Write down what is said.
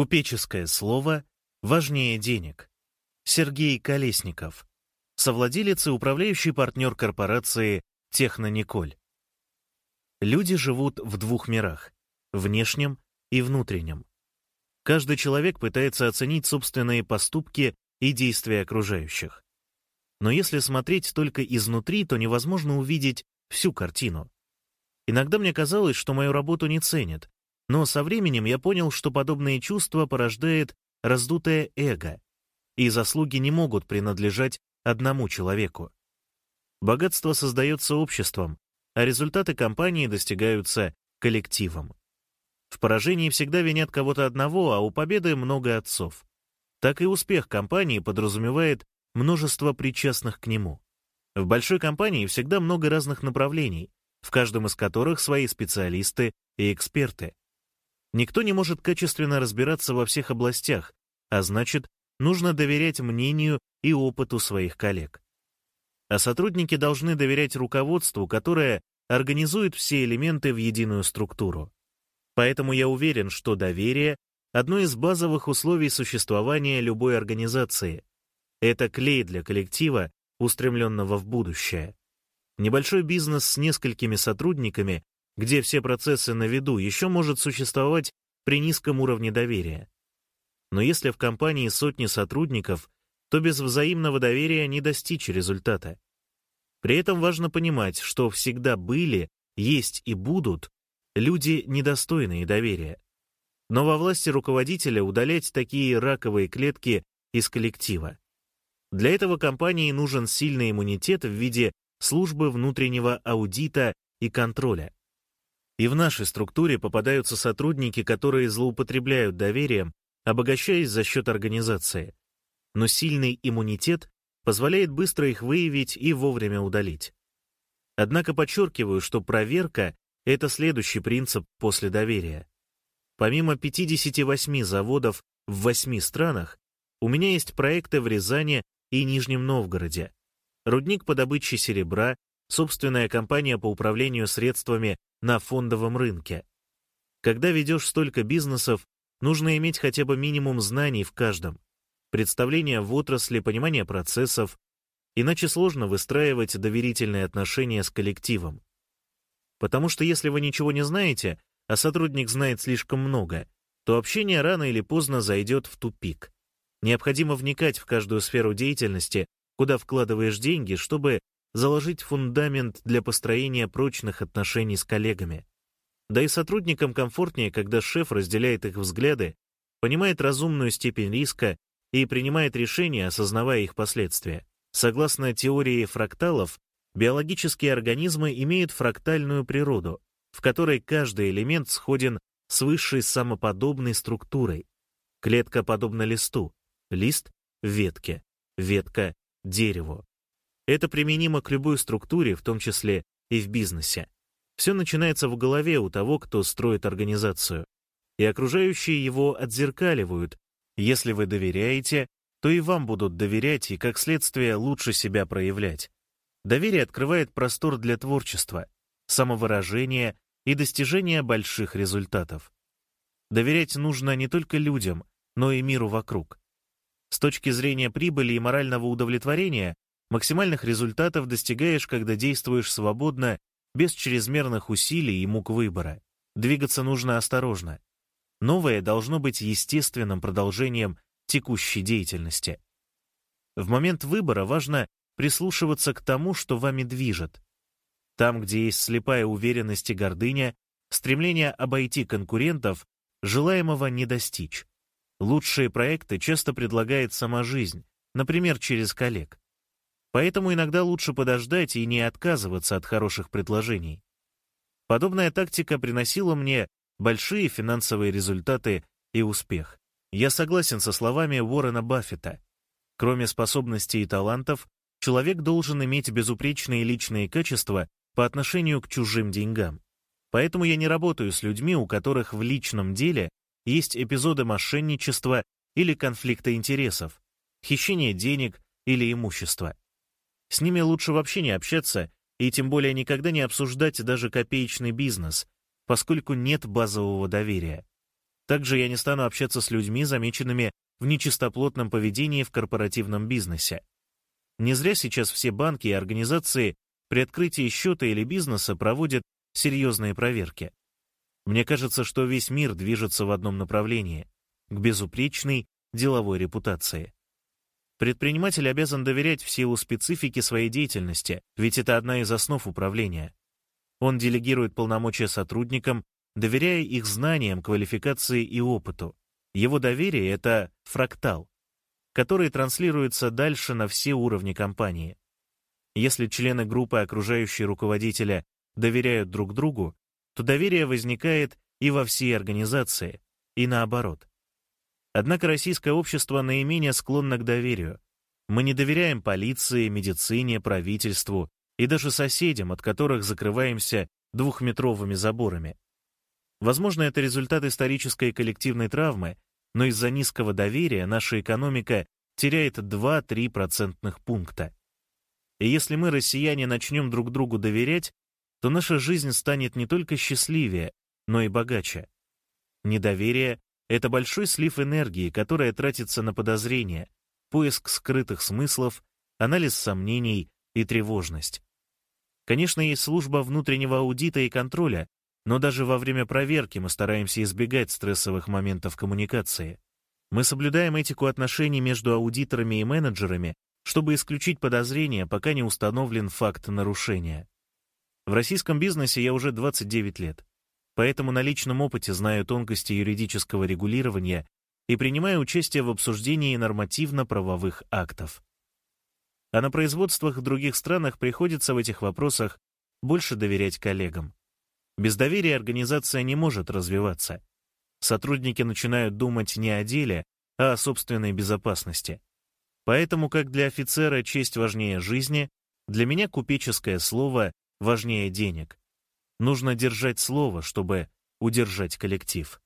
Купеческое слово важнее денег. Сергей Колесников, совладелец и управляющий партнер корпорации «Технониколь». Люди живут в двух мирах — внешнем и внутреннем. Каждый человек пытается оценить собственные поступки и действия окружающих. Но если смотреть только изнутри, то невозможно увидеть всю картину. Иногда мне казалось, что мою работу не ценят, но со временем я понял, что подобные чувства порождает раздутое эго, и заслуги не могут принадлежать одному человеку. Богатство создается обществом, а результаты компании достигаются коллективом. В поражении всегда винят кого-то одного, а у победы много отцов. Так и успех компании подразумевает множество причастных к нему. В большой компании всегда много разных направлений, в каждом из которых свои специалисты и эксперты. Никто не может качественно разбираться во всех областях, а значит, нужно доверять мнению и опыту своих коллег. А сотрудники должны доверять руководству, которое организует все элементы в единую структуру. Поэтому я уверен, что доверие — одно из базовых условий существования любой организации. Это клей для коллектива, устремленного в будущее. Небольшой бизнес с несколькими сотрудниками где все процессы на виду, еще может существовать при низком уровне доверия. Но если в компании сотни сотрудников, то без взаимного доверия не достичь результата. При этом важно понимать, что всегда были, есть и будут люди, недостойные доверия. Но во власти руководителя удалять такие раковые клетки из коллектива. Для этого компании нужен сильный иммунитет в виде службы внутреннего аудита и контроля. И в нашей структуре попадаются сотрудники, которые злоупотребляют доверием, обогащаясь за счет организации. Но сильный иммунитет позволяет быстро их выявить и вовремя удалить. Однако подчеркиваю, что проверка — это следующий принцип после доверия. Помимо 58 заводов в 8 странах, у меня есть проекты в Рязани и Нижнем Новгороде, рудник по добыче серебра, собственная компания по управлению средствами на фондовом рынке. Когда ведешь столько бизнесов, нужно иметь хотя бы минимум знаний в каждом, представление в отрасли, понимание процессов, иначе сложно выстраивать доверительные отношения с коллективом. Потому что если вы ничего не знаете, а сотрудник знает слишком много, то общение рано или поздно зайдет в тупик. Необходимо вникать в каждую сферу деятельности, куда вкладываешь деньги, чтобы заложить фундамент для построения прочных отношений с коллегами. Да и сотрудникам комфортнее, когда шеф разделяет их взгляды, понимает разумную степень риска и принимает решения, осознавая их последствия. Согласно теории фракталов, биологические организмы имеют фрактальную природу, в которой каждый элемент сходен с высшей самоподобной структурой. Клетка подобна листу, лист — ветке, ветка — дереву. Это применимо к любой структуре, в том числе и в бизнесе. Все начинается в голове у того, кто строит организацию. И окружающие его отзеркаливают. Если вы доверяете, то и вам будут доверять и, как следствие, лучше себя проявлять. Доверие открывает простор для творчества, самовыражения и достижения больших результатов. Доверять нужно не только людям, но и миру вокруг. С точки зрения прибыли и морального удовлетворения Максимальных результатов достигаешь, когда действуешь свободно, без чрезмерных усилий и мук выбора. Двигаться нужно осторожно. Новое должно быть естественным продолжением текущей деятельности. В момент выбора важно прислушиваться к тому, что вами движет. Там, где есть слепая уверенность и гордыня, стремление обойти конкурентов, желаемого не достичь. Лучшие проекты часто предлагает сама жизнь, например, через коллег. Поэтому иногда лучше подождать и не отказываться от хороших предложений. Подобная тактика приносила мне большие финансовые результаты и успех. Я согласен со словами Уоррена Баффета. Кроме способностей и талантов, человек должен иметь безупречные личные качества по отношению к чужим деньгам. Поэтому я не работаю с людьми, у которых в личном деле есть эпизоды мошенничества или конфликта интересов, хищения денег или имущества. С ними лучше вообще не общаться и тем более никогда не обсуждать даже копеечный бизнес, поскольку нет базового доверия. Также я не стану общаться с людьми, замеченными в нечистоплотном поведении в корпоративном бизнесе. Не зря сейчас все банки и организации при открытии счета или бизнеса проводят серьезные проверки. Мне кажется, что весь мир движется в одном направлении — к безупречной деловой репутации. Предприниматель обязан доверять в силу специфики своей деятельности, ведь это одна из основ управления. Он делегирует полномочия сотрудникам, доверяя их знаниям, квалификации и опыту. Его доверие — это фрактал, который транслируется дальше на все уровни компании. Если члены группы, окружающие руководителя, доверяют друг другу, то доверие возникает и во всей организации, и наоборот. Однако российское общество наименее склонно к доверию. Мы не доверяем полиции, медицине, правительству и даже соседям, от которых закрываемся двухметровыми заборами. Возможно, это результат исторической коллективной травмы, но из-за низкого доверия наша экономика теряет 2-3 процентных пункта. И если мы, россияне, начнем друг другу доверять, то наша жизнь станет не только счастливее, но и богаче. Недоверие — это большой слив энергии, которая тратится на подозрения, поиск скрытых смыслов, анализ сомнений и тревожность. Конечно, есть служба внутреннего аудита и контроля, но даже во время проверки мы стараемся избегать стрессовых моментов коммуникации. Мы соблюдаем этику отношений между аудиторами и менеджерами, чтобы исключить подозрения, пока не установлен факт нарушения. В российском бизнесе я уже 29 лет, поэтому на личном опыте знаю тонкости юридического регулирования и принимаю участие в обсуждении нормативно-правовых актов. А на производствах в других странах приходится в этих вопросах больше доверять коллегам. Без доверия организация не может развиваться. Сотрудники начинают думать не о деле, а о собственной безопасности. Поэтому, как для офицера честь важнее жизни, для меня купеческое слово важнее денег. Нужно держать слово, чтобы удержать коллектив.